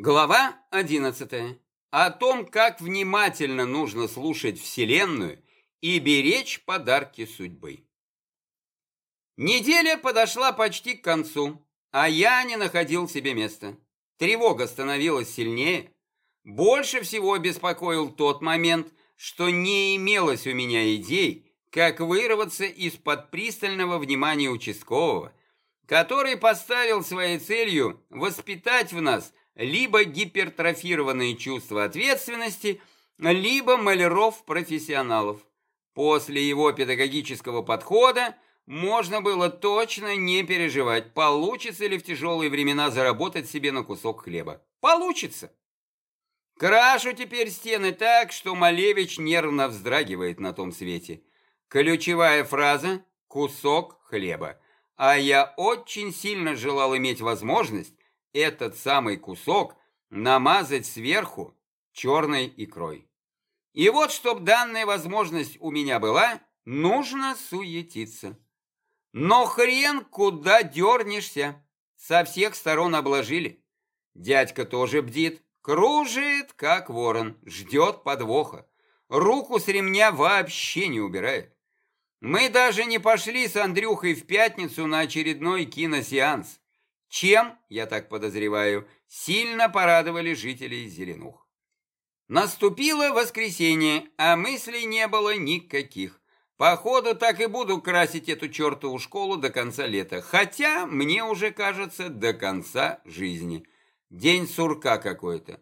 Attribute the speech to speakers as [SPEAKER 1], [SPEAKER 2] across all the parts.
[SPEAKER 1] Глава 11. О том, как внимательно нужно слушать Вселенную и беречь подарки судьбы. Неделя подошла почти к концу, а я не находил себе места. Тревога становилась сильнее. Больше всего беспокоил тот момент, что не имелось у меня идей, как вырваться из-под пристального внимания участкового, который поставил своей целью воспитать в нас либо гипертрофированные чувства ответственности, либо маляров-профессионалов. После его педагогического подхода можно было точно не переживать, получится ли в тяжелые времена заработать себе на кусок хлеба. Получится. Крашу теперь стены так, что Малевич нервно вздрагивает на том свете. Ключевая фраза «кусок хлеба». А я очень сильно желал иметь возможность этот самый кусок намазать сверху черной икрой. И вот, чтобы данная возможность у меня была, нужно суетиться. Но хрен куда дернешься, со всех сторон обложили. Дядька тоже бдит, кружит, как ворон, ждет подвоха. Руку с ремня вообще не убирает. Мы даже не пошли с Андрюхой в пятницу на очередной киносеанс чем, я так подозреваю, сильно порадовали жителей Зеленух. Наступило воскресенье, а мыслей не было никаких. Походу, так и буду красить эту чертову школу до конца лета, хотя, мне уже кажется, до конца жизни. День сурка какой-то.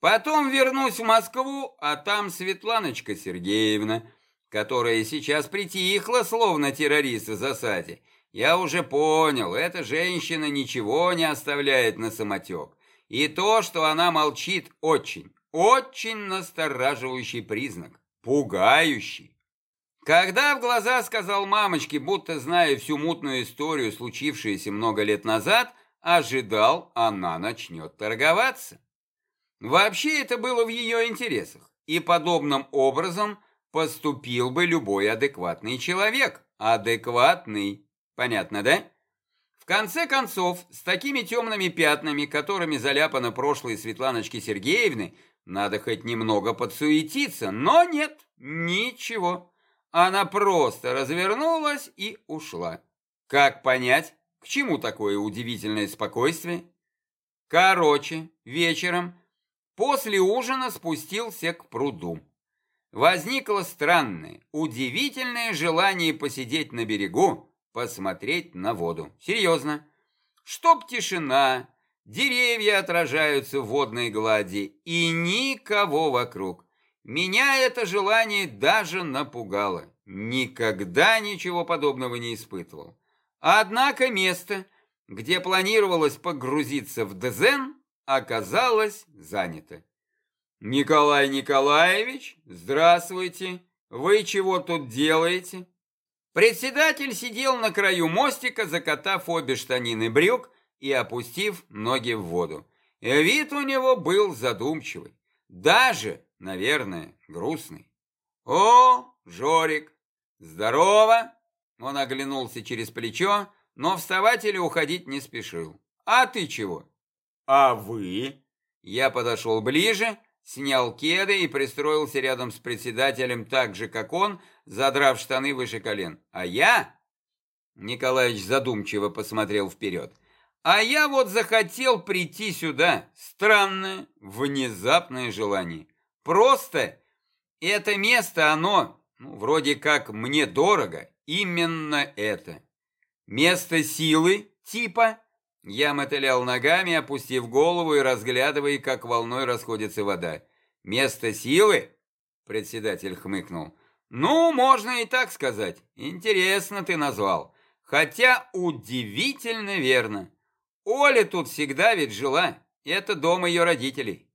[SPEAKER 1] Потом вернусь в Москву, а там Светланочка Сергеевна, которая сейчас притихла, словно террорист в засаде, я уже понял, эта женщина ничего не оставляет на самотек. И то, что она молчит, очень, очень настораживающий признак. Пугающий. Когда в глаза сказал мамочке, будто зная всю мутную историю, случившуюся много лет назад, ожидал, она начнет торговаться. Вообще это было в ее интересах, и подобным образом поступил бы любой адекватный человек. Адекватный. Понятно, да? В конце концов, с такими темными пятнами, которыми заляпана прошлые Светланочки Сергеевны, надо хоть немного подсуетиться, но нет, ничего. Она просто развернулась и ушла. Как понять, к чему такое удивительное спокойствие? Короче, вечером, после ужина спустился к пруду. Возникло странное, удивительное желание посидеть на берегу, посмотреть на воду. Серьезно. Чтоб тишина, деревья отражаются в водной глади и никого вокруг. Меня это желание даже напугало. Никогда ничего подобного не испытывал. Однако место, где планировалось погрузиться в Дезен, оказалось занято. «Николай Николаевич, здравствуйте! Вы чего тут делаете?» Председатель сидел на краю мостика, закатав обе штанины брюк и опустив ноги в воду. Вид у него был задумчивый, даже, наверное, грустный. «О, Жорик, здорово!» Он оглянулся через плечо, но вставать или уходить не спешил. «А ты чего?» «А вы?» Я подошел ближе, снял кеды и пристроился рядом с председателем так же, как он, задрав штаны выше колен. А я... Николаевич задумчиво посмотрел вперед. А я вот захотел прийти сюда. Странное, внезапное желание. Просто это место, оно, ну, вроде как мне дорого, именно это. Место силы, типа... Я мотылял ногами, опустив голову и разглядывая, как волной расходится вода. «Место силы?» — председатель хмыкнул. Ну, можно и так сказать. Интересно ты назвал. Хотя удивительно верно. Оля тут всегда ведь жила. Это дом ее родителей.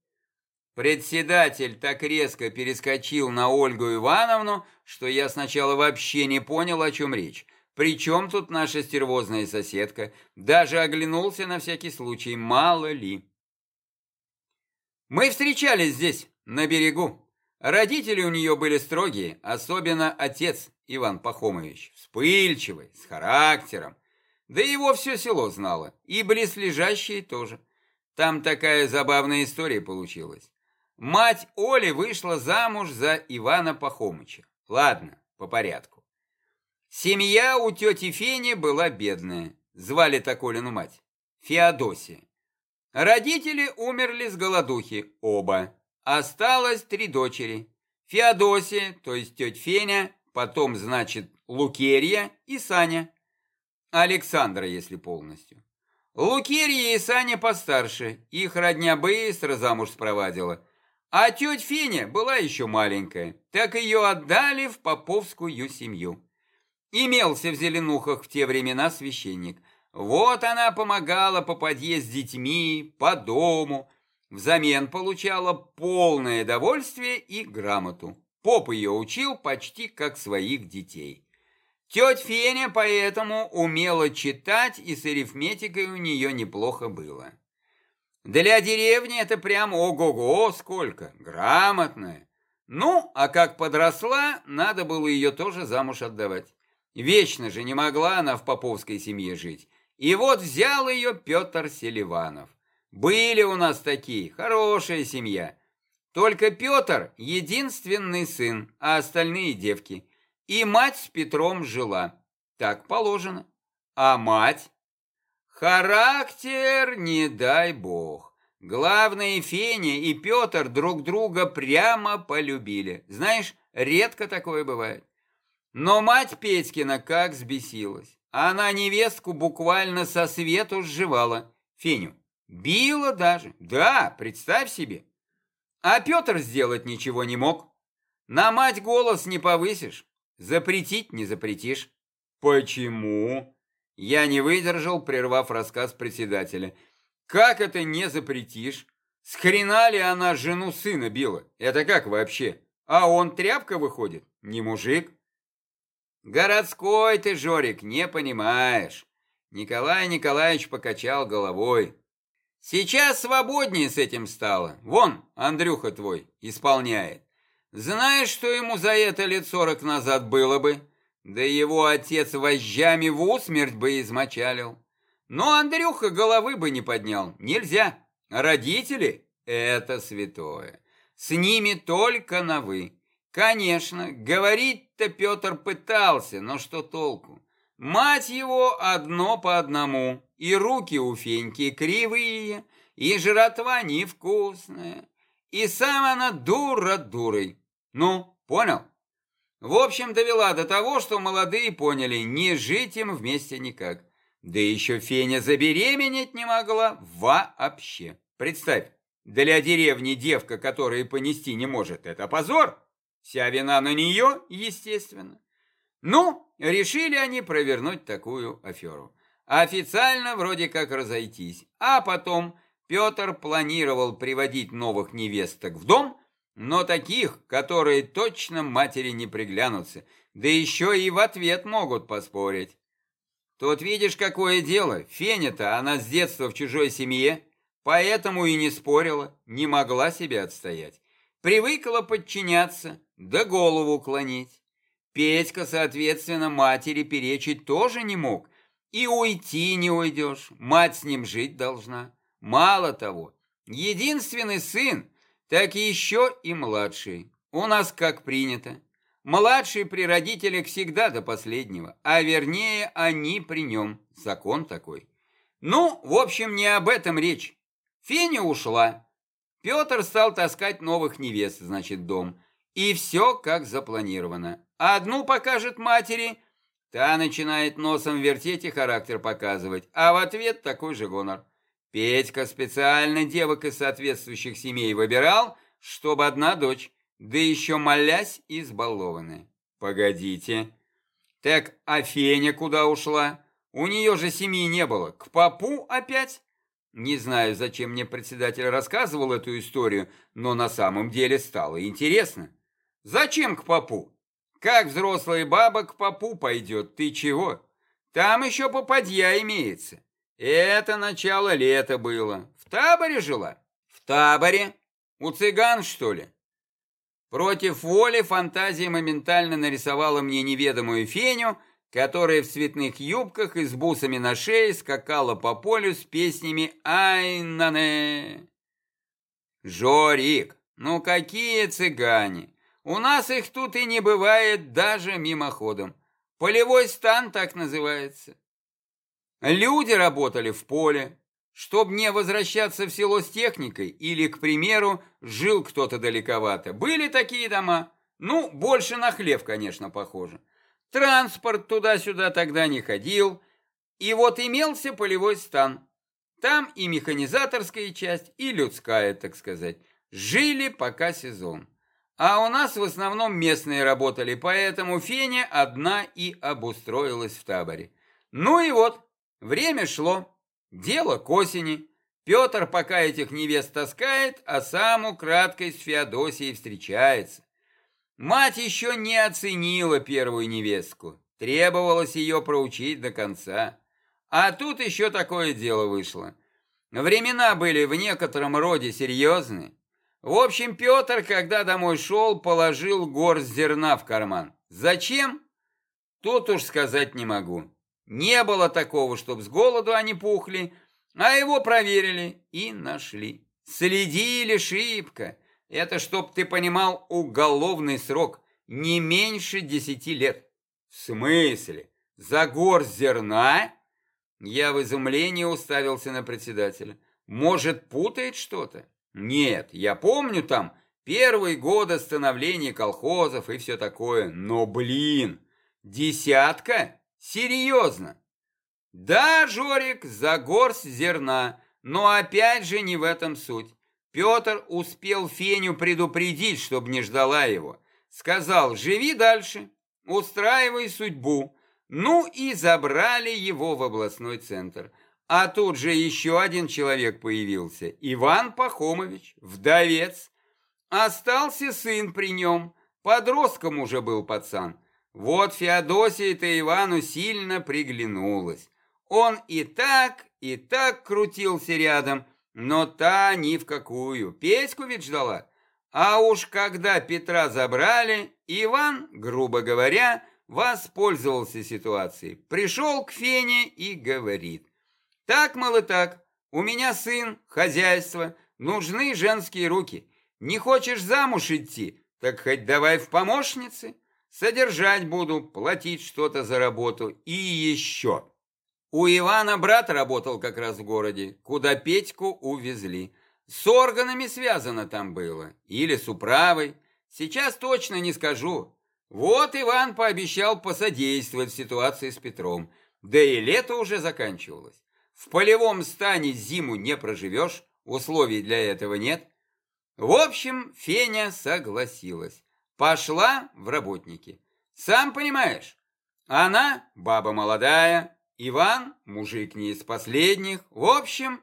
[SPEAKER 1] Председатель так резко перескочил на Ольгу Ивановну, что я сначала вообще не понял, о чем речь. Причем тут наша стервозная соседка? Даже оглянулся на всякий случай, мало ли. Мы встречались здесь, на берегу. Родители у нее были строгие, особенно отец Иван Пахомович, вспыльчивый, с характером. Да его все село знало, и близлежащие тоже. Там такая забавная история получилась. Мать Оли вышла замуж за Ивана Пахомыча. Ладно, по порядку. Семья у тети Фени была бедная. Звали так Олину мать. Феодосия. Родители умерли с голодухи, оба. Осталось три дочери. Феодосия, то есть тетя Феня, потом, значит, Лукерья и Саня. Александра, если полностью. Лукерья и Саня постарше, их родня быстро замуж спровадила. А тетя Феня была еще маленькая, так ее отдали в поповскую семью. Имелся в Зеленухах в те времена священник. Вот она помогала по подъезд с детьми, по дому. Взамен получала полное довольствие и грамоту. Поп ее учил почти как своих детей. Тетя Феня поэтому умела читать, и с арифметикой у нее неплохо было. Для деревни это прям ого-го сколько, грамотная. Ну, а как подросла, надо было ее тоже замуж отдавать. Вечно же не могла она в поповской семье жить. И вот взял ее Петр Селиванов. Были у нас такие, хорошая семья. Только Петр единственный сын, а остальные девки. И мать с Петром жила. Так положено. А мать? Характер, не дай бог. Главное, Феня и Петр друг друга прямо полюбили. Знаешь, редко такое бывает. Но мать Петькина как взбесилась. Она невестку буквально со свету сживала. Феню. Била даже. Да, представь себе. А Петр сделать ничего не мог. На мать голос не повысишь. Запретить не запретишь. Почему? Я не выдержал, прервав рассказ председателя. Как это не запретишь? С хрена ли она жену сына била? Это как вообще? А он тряпка выходит? Не мужик? «Городской ты, Жорик, не понимаешь!» Николай Николаевич покачал головой. «Сейчас свободнее с этим стало. Вон, Андрюха твой, исполняет. Знаешь, что ему за это лет сорок назад было бы? Да его отец вожжами в усмерть бы измочалил. Но Андрюха головы бы не поднял. Нельзя. Родители — это святое. С ними только на «вы». Конечно, говорить-то Петр пытался, но что толку? Мать его одно по одному, и руки у Феньки кривые, и жратва невкусная, и сам она дура дурой. Ну, понял? В общем, довела до того, что молодые поняли, не жить им вместе никак. Да еще Феня забеременеть не могла вообще. Представь, для деревни девка, которая понести не может, это позор. Вся вина на нее, естественно. Ну, решили они провернуть такую аферу. Официально вроде как разойтись. А потом Петр планировал приводить новых невесток в дом, но таких, которые точно матери не приглянутся, да еще и в ответ могут поспорить. Тут видишь, какое дело. Феня-то, она с детства в чужой семье, поэтому и не спорила, не могла себе отстоять. Привыкла подчиняться, да голову клонить. Петька, соответственно, матери перечить тоже не мог. И уйти не уйдешь, мать с ним жить должна. Мало того, единственный сын, так еще и младший. У нас как принято. Младший при родителях всегда до последнего, а вернее они при нем. Закон такой. Ну, в общем, не об этом речь. Феня ушла. Петр стал таскать новых невест, значит, дом. И все как запланировано. Одну покажет матери, та начинает носом вертеть и характер показывать, а в ответ такой же гонор. Петька специально девок из соответствующих семей выбирал, чтобы одна дочь, да еще молясь избалованная. Погодите. Так, а Феня куда ушла? У нее же семьи не было. К попу опять? Не знаю, зачем мне председатель рассказывал эту историю, но на самом деле стало интересно. Зачем к попу? Как взрослая баба к попу пойдет, ты чего? Там еще попадья имеется. Это начало лета было. В таборе жила? В таборе? У цыган, что ли? Против воли фантазия моментально нарисовала мне неведомую феню, которая в цветных юбках и с бусами на шее скакала по полю с песнями «Ай-на-не». «Жорик, ну какие цыгане! У нас их тут и не бывает даже мимоходом. Полевой стан так называется. Люди работали в поле, чтобы не возвращаться в село с техникой или, к примеру, жил кто-то далековато. Были такие дома, ну, больше на хлев, конечно, похоже. Транспорт туда-сюда тогда не ходил, и вот имелся полевой стан. Там и механизаторская часть, и людская, так сказать. Жили пока сезон. А у нас в основном местные работали, поэтому Феня одна и обустроилась в таборе. Ну и вот, время шло, дело к осени. Петр пока этих невест таскает, а сам украдкой с Феодосией встречается. Мать еще не оценила первую невестку, требовалось ее проучить до конца. А тут еще такое дело вышло. Времена были в некотором роде серьезные. В общем, Петр, когда домой шел, положил горсть зерна в карман. Зачем? Тут уж сказать не могу. Не было такого, чтобы с голоду они пухли, а его проверили и нашли. Следили шибко. Это, чтоб ты понимал, уголовный срок, не меньше десяти лет. В смысле? За горсть зерна? Я в изумлении уставился на председателя. Может, путает что-то? Нет, я помню там первые годы становления колхозов и все такое, но, блин, десятка? Серьезно? Да, Жорик, за горсть зерна, но опять же не в этом суть. Петр успел Феню предупредить, чтобы не ждала его. Сказал, живи дальше, устраивай судьбу. Ну и забрали его в областной центр. А тут же еще один человек появился, Иван Пахомович, вдовец. Остался сын при нем, подростком уже был пацан. Вот Феодосия-то Ивану сильно приглянулась. Он и так, и так крутился рядом, но та ни в какую. Петьку ведь ждала. А уж когда Петра забрали, Иван, грубо говоря, воспользовался ситуацией. Пришел к Фене и говорит. Так, мол, и так. У меня сын, хозяйство, нужны женские руки. Не хочешь замуж идти, так хоть давай в помощницы. Содержать буду, платить что-то за работу и еще. У Ивана брат работал как раз в городе, куда Петьку увезли. С органами связано там было, или с управой. Сейчас точно не скажу. Вот Иван пообещал посодействовать в ситуации с Петром. Да и лето уже заканчивалось. В полевом стане зиму не проживешь, условий для этого нет. В общем, Феня согласилась. Пошла в работники. Сам понимаешь, она баба молодая, Иван мужик не из последних. В общем,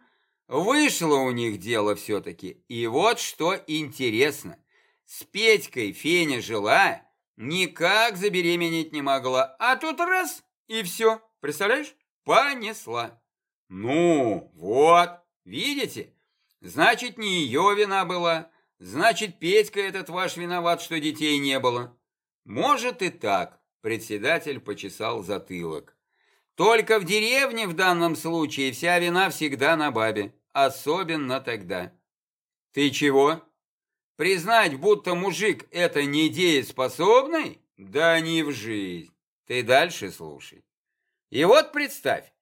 [SPEAKER 1] вышло у них дело все-таки. И вот что интересно. С Петькой Феня жила, никак забеременеть не могла. А тут раз, и все. Представляешь? Понесла. Ну, вот, видите? Значит, не ее вина была. Значит, Петька этот ваш виноват, что детей не было. Может и так, председатель почесал затылок. Только в деревне в данном случае вся вина всегда на бабе, особенно тогда. Ты чего? Признать, будто мужик это недееспособный? Да не в жизнь. Ты дальше слушай. И вот представь,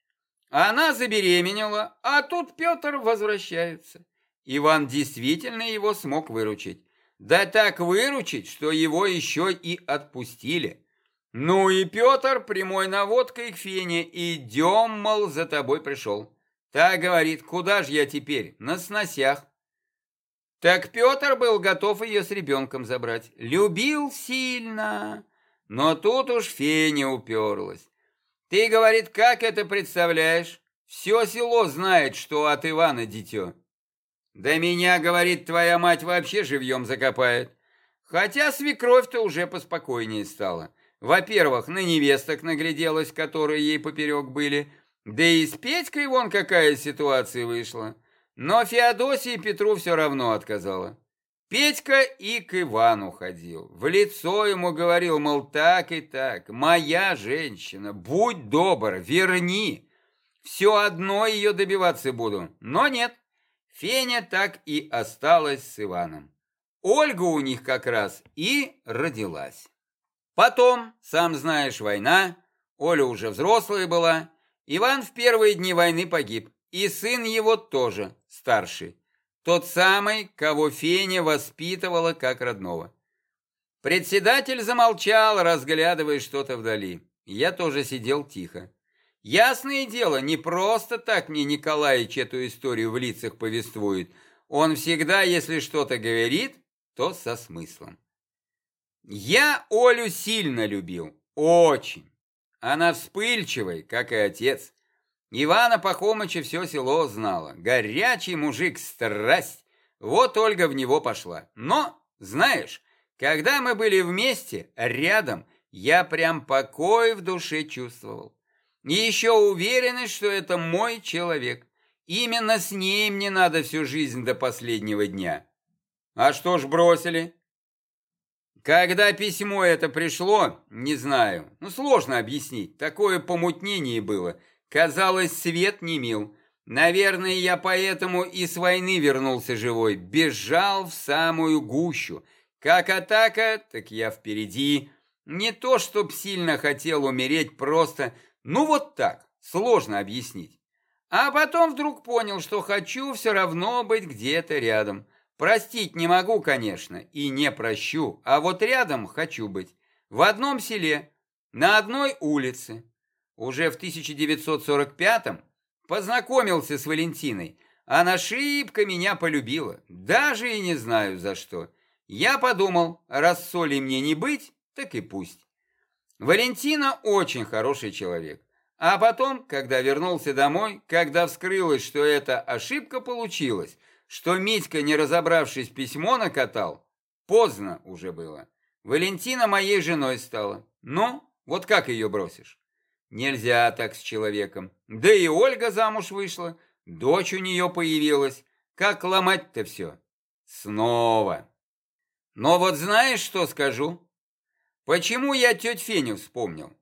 [SPEAKER 1] она забеременела, а тут Петр возвращается. Иван действительно его смог выручить. Да так выручить, что его еще и отпустили. Ну и Петр прямой наводкой к Фене, идем, мол, за тобой пришел. Та говорит, куда ж я теперь, на сносях. Так Петр был готов ее с ребенком забрать. Любил сильно, но тут уж Феня уперлась. Ты, говорит, как это представляешь? Все село знает, что от Ивана дитё. Да меня, говорит, твоя мать вообще живьем закопает. Хотя свекровь-то уже поспокойнее стала. Во-первых, на невесток нагляделась, которые ей поперек были. Да и с Петькой вон какая ситуация вышла. Но Феодосии Петру все равно отказала. Петька и к Ивану ходил. В лицо ему говорил, мол, так и так, моя женщина, будь добр, верни. Все одно ее добиваться буду. Но нет, Феня так и осталась с Иваном. Ольга у них как раз и родилась. Потом, сам знаешь, война, Оля уже взрослая была, Иван в первые дни войны погиб, и сын его тоже, старший. Тот самый, кого Феня воспитывала как родного. Председатель замолчал, разглядывая что-то вдали. Я тоже сидел тихо. Ясное дело, не просто так мне Николаевич эту историю в лицах повествует. Он всегда, если что-то говорит, то со смыслом. Я Олю сильно любил, очень. Она вспыльчивая, как и отец. Ивана Пахомыча все село знало. Горячий мужик, страсть. Вот Ольга в него пошла. Но, знаешь, когда мы были вместе, рядом, я прям покой в душе чувствовал. И еще уверенность, что это мой человек. Именно с ней мне надо всю жизнь до последнего дня. А что ж бросили? Когда письмо это пришло, не знаю. Ну, сложно объяснить. Такое помутнение было – Казалось, свет не мил. Наверное, я поэтому и с войны вернулся живой. Бежал в самую гущу. Как атака, так я впереди. Не то, чтоб сильно хотел умереть, просто... Ну вот так, сложно объяснить. А потом вдруг понял, что хочу все равно быть где-то рядом. Простить не могу, конечно, и не прощу, а вот рядом хочу быть. В одном селе, на одной улице. Уже в 1945-м познакомился с Валентиной. Она шибко меня полюбила, даже и не знаю за что. Я подумал, раз соли мне не быть, так и пусть. Валентина очень хороший человек. А потом, когда вернулся домой, когда вскрылось, что эта ошибка получилась, что Митька, не разобравшись, письмо накатал, поздно уже было. Валентина моей женой стала. Ну, вот как ее бросишь? Нельзя так с человеком. Да и Ольга замуж вышла, дочь у нее появилась. Как ломать-то все? Снова. Но вот знаешь, что скажу? Почему я теть Феню вспомнил?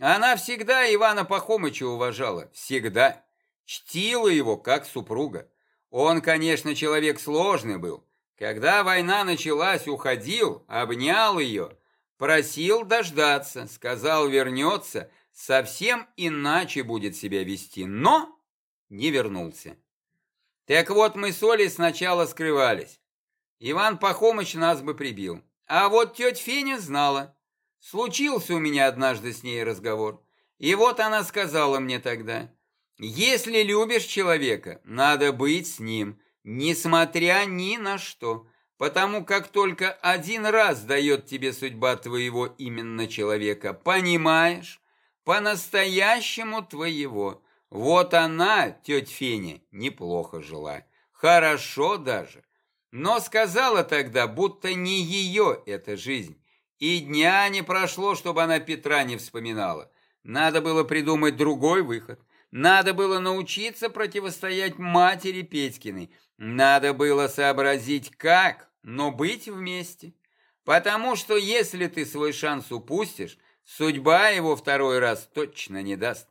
[SPEAKER 1] Она всегда Ивана Пахомыча уважала, всегда. Чтила его, как супруга. Он, конечно, человек сложный был. Когда война началась, уходил, обнял ее, просил дождаться, сказал вернется, совсем иначе будет себя вести, но не вернулся. Так вот, мы с Олей сначала скрывались. Иван Пахомыч нас бы прибил. А вот тетя Феня знала. Случился у меня однажды с ней разговор. И вот она сказала мне тогда, если любишь человека, надо быть с ним, несмотря ни на что, потому как только один раз дает тебе судьба твоего именно человека, понимаешь? По-настоящему твоего. Вот она, тетя Феня, неплохо жила. Хорошо даже. Но сказала тогда, будто не ее эта жизнь. И дня не прошло, чтобы она Петра не вспоминала. Надо было придумать другой выход. Надо было научиться противостоять матери Петькиной. Надо было сообразить, как, но быть вместе. Потому что если ты свой шанс упустишь, Судьба его второй раз точно не даст.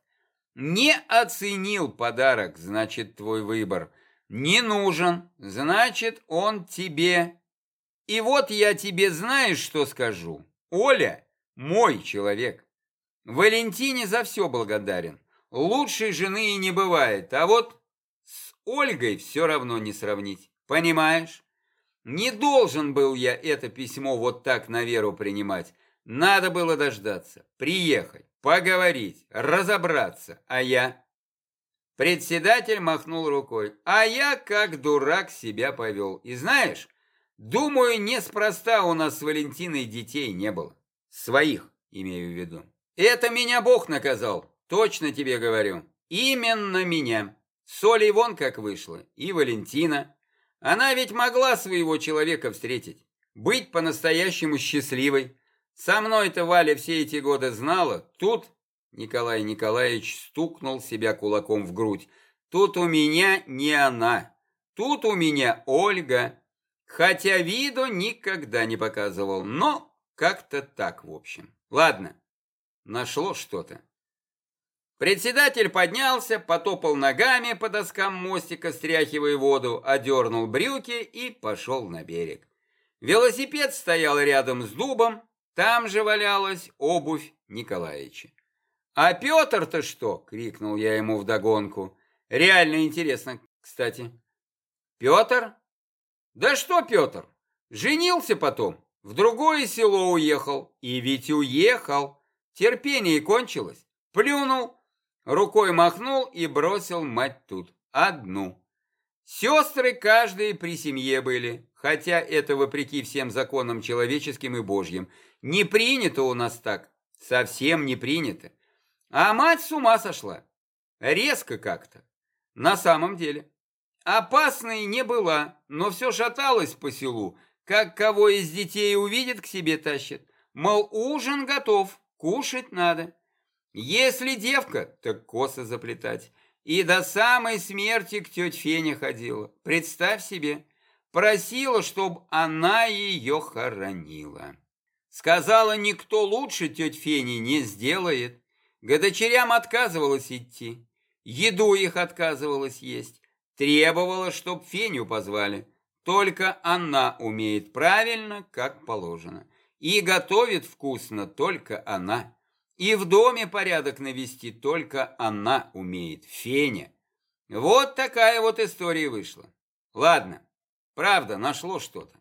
[SPEAKER 1] Не оценил подарок, значит, твой выбор. Не нужен, значит, он тебе. И вот я тебе знаешь, что скажу. Оля мой человек. Валентине за все благодарен. Лучшей жены и не бывает, а вот с Ольгой все равно не сравнить. Понимаешь? Не должен был я это письмо вот так на веру принимать. Надо было дождаться, приехать, поговорить, разобраться, а я... Председатель махнул рукой, а я как дурак себя повел. И знаешь, думаю, неспроста у нас с Валентиной детей не было. Своих, имею в виду. Это меня Бог наказал, точно тебе говорю. Именно меня. Соли вон как вышло, и Валентина. Она ведь могла своего человека встретить, быть по-настоящему счастливой. Со мной-то Валя все эти годы знала. Тут Николай Николаевич стукнул себя кулаком в грудь. Тут у меня не она. Тут у меня Ольга. Хотя виду никогда не показывал, но как-то так, в общем. Ладно, нашло что-то. Председатель поднялся, потопал ногами по доскам мостика, стряхивая воду, одернул брюки и пошел на берег. Велосипед стоял рядом с дубом, там же валялась обувь Николаевича. «А Петр-то что?» — крикнул я ему вдогонку. «Реально интересно, кстати». «Петр? Да что Петр? Женился потом, в другое село уехал. И ведь уехал. Терпение кончилось. Плюнул, рукой махнул и бросил мать тут. Одну. Сестры каждые при семье были, хотя это вопреки всем законам человеческим и божьим. Не принято у нас так, совсем не принято. А мать с ума сошла. Резко как-то. На самом деле. Опасной не была, но все шаталась по селу, как кого из детей увидит, к себе тащит. Мол, ужин готов, кушать надо. Если девка, так косы заплетать. И до самой смерти к тете Фене ходила. Представь себе, просила, чтобы она ее хоронила. Сказала, никто лучше тетя Фени не сделает. К дочерям отказывалась идти, еду их отказывалась есть, требовала, чтоб Феню позвали. Только она умеет правильно, как положено. И готовит вкусно только она. И в доме порядок навести только она умеет, Феня. Вот такая вот история вышла. Ладно, правда, нашло что-то.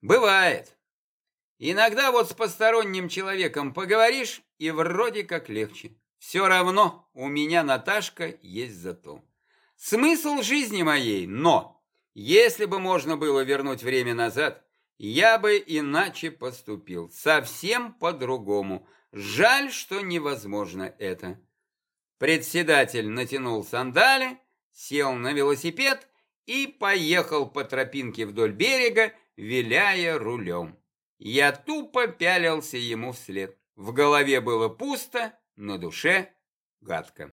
[SPEAKER 1] Бывает. Иногда вот с посторонним человеком поговоришь, и вроде как легче. Все равно у меня Наташка есть зато. Смысл жизни моей, но если бы можно было вернуть время назад, я бы иначе поступил, совсем по-другому. Жаль, что невозможно это. Председатель натянул сандали, сел на велосипед и поехал по тропинке вдоль берега, виляя рулем. Я тупо пялился ему вслед. В голове было пусто, на душе гадко.